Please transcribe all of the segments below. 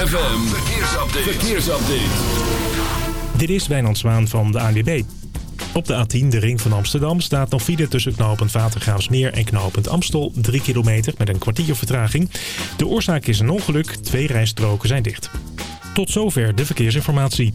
ZFM, verkeersupdate. verkeersupdate. Dit is Wijnand Zwaan van de ANWB. Op de A10, de ring van Amsterdam, staat nog file tussen knooppunt Watergraafsmeer en knooppunt Amstel. 3 kilometer met een kwartier vertraging. De oorzaak is een ongeluk, twee rijstroken zijn dicht. Tot zover de verkeersinformatie.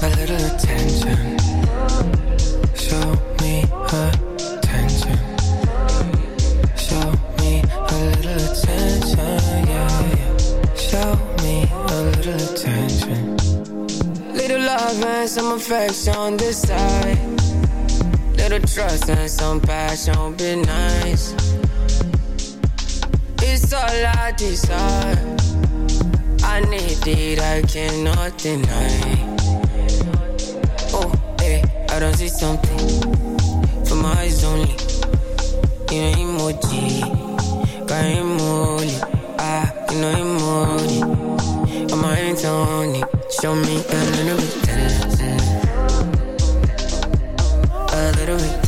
A little attention. Show me attention. Show me a little attention. Yeah. Show me a little attention. Little love and some affection on this side. Little trust and some passion be nice. It's all I desire. I need it, I cannot deny. Don't see something. For my eyes only. You know emoji, got emoji, ah, you know emoji. On my hands on it, show me a little bit. A little bit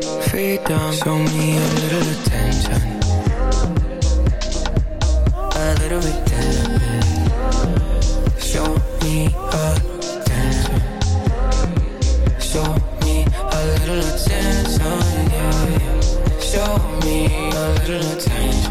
freedom. Show me a little attention. A little bit. Show me attention. Show me a little attention. Show me a little attention.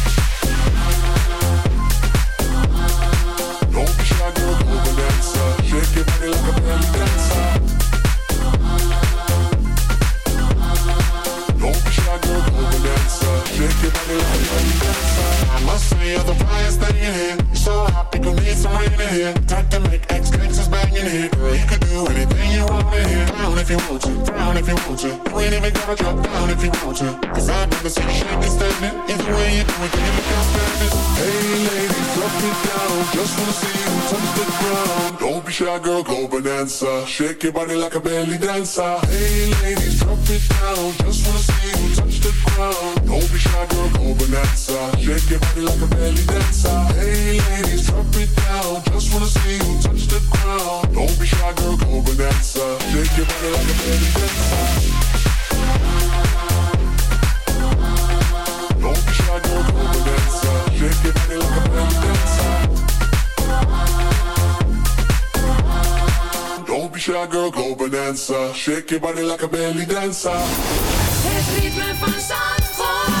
Girl, girl, say you're the flyest thing in here. People need some rain in here. Time to make Here. Girl, you want to, frown if you want to. You ain't even gotta drop down if you want to. Cause I've never seen you shaking standing. Either way you do it, you look outstanding. Hey ladies, drop it down. Just wanna see you touch the ground. Don't be shy, girl, go bonanza. Shake your body like a belly dancer. Hey ladies, drop it down. Just wanna see you touch the ground. Don't be shy, girl, go bonanza. Shake your body like a belly dancer. Hey ladies, drop it down. Just wanna see you touch the ground. Don't be shy, girl, go bonanza. Shake your Shake your body like a belly dancer. Het ritme van Zandvoort.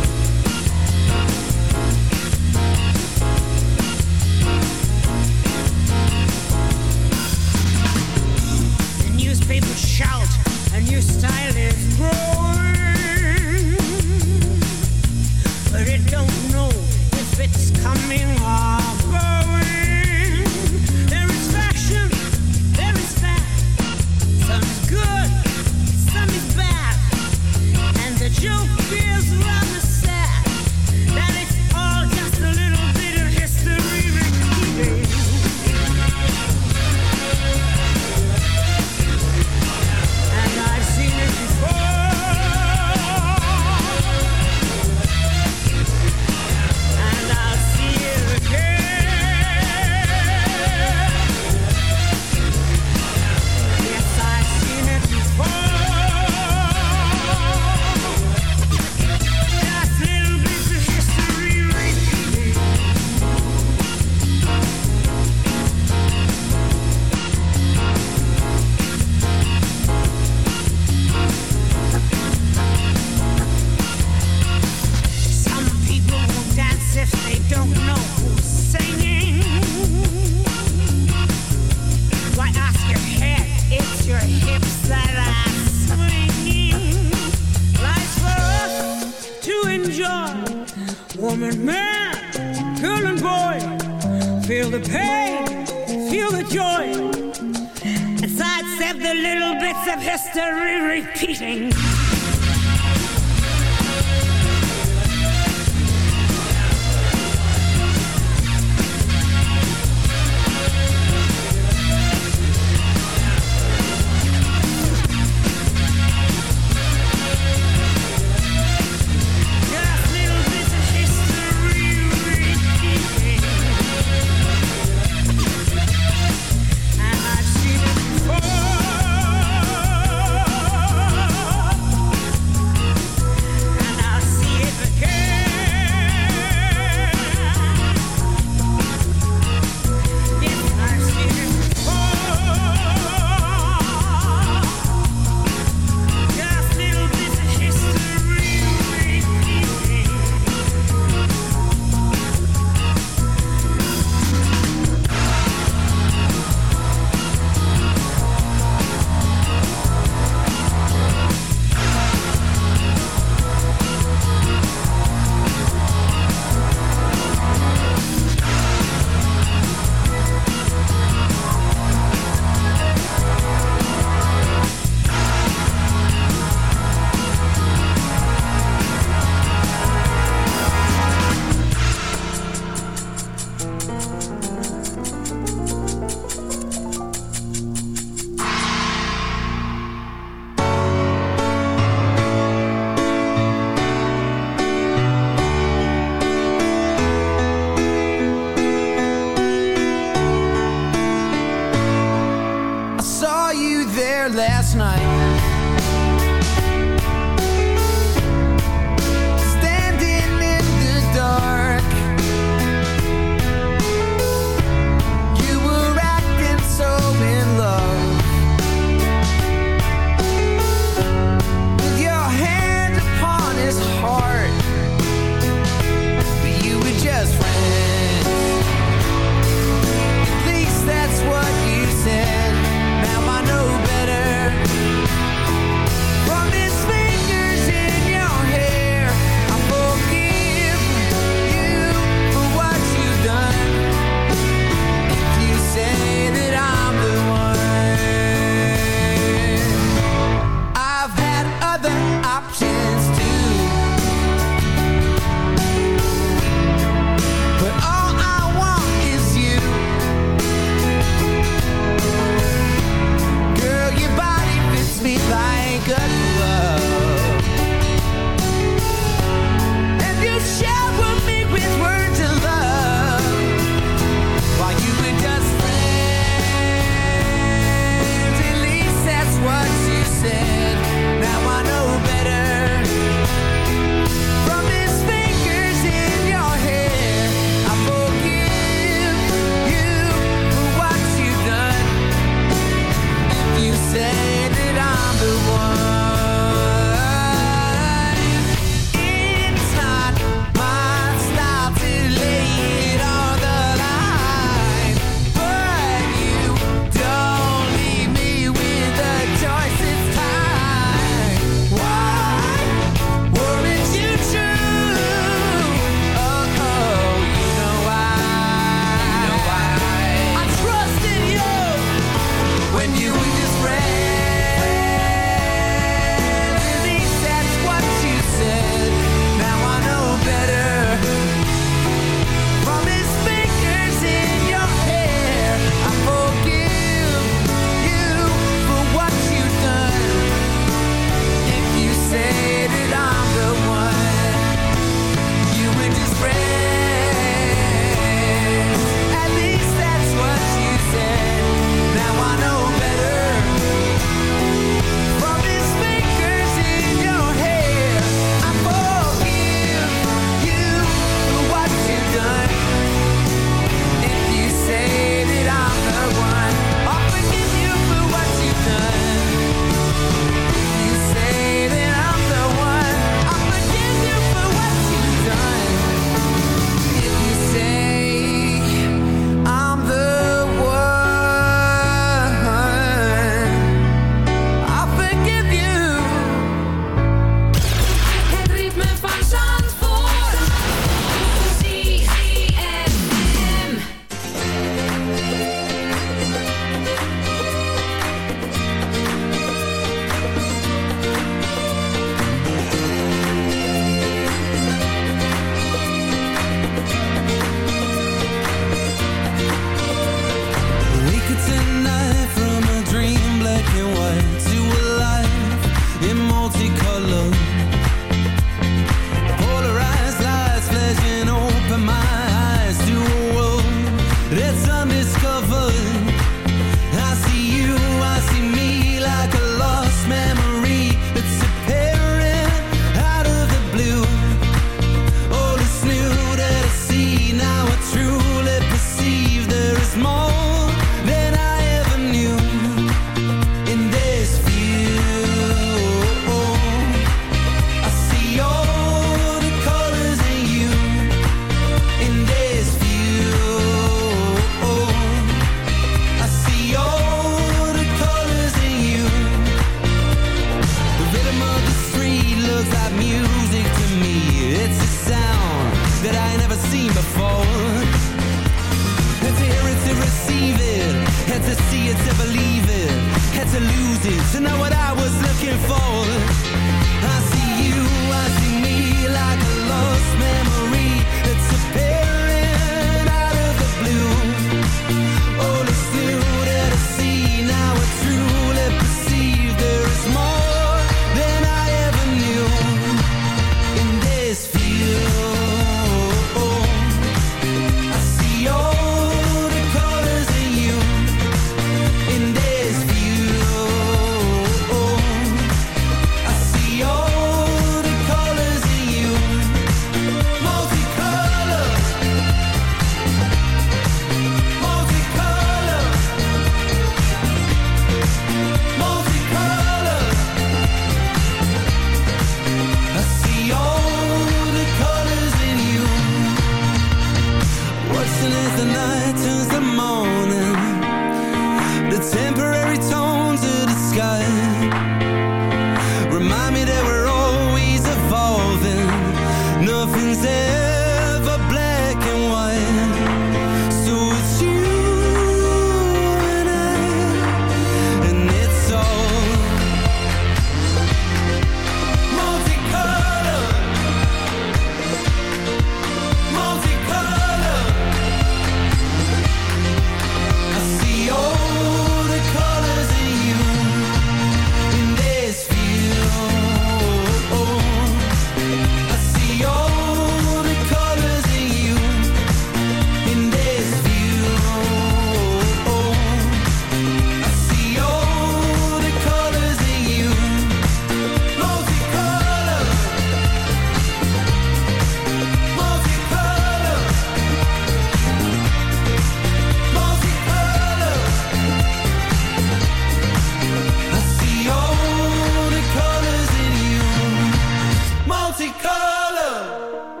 Multicolor.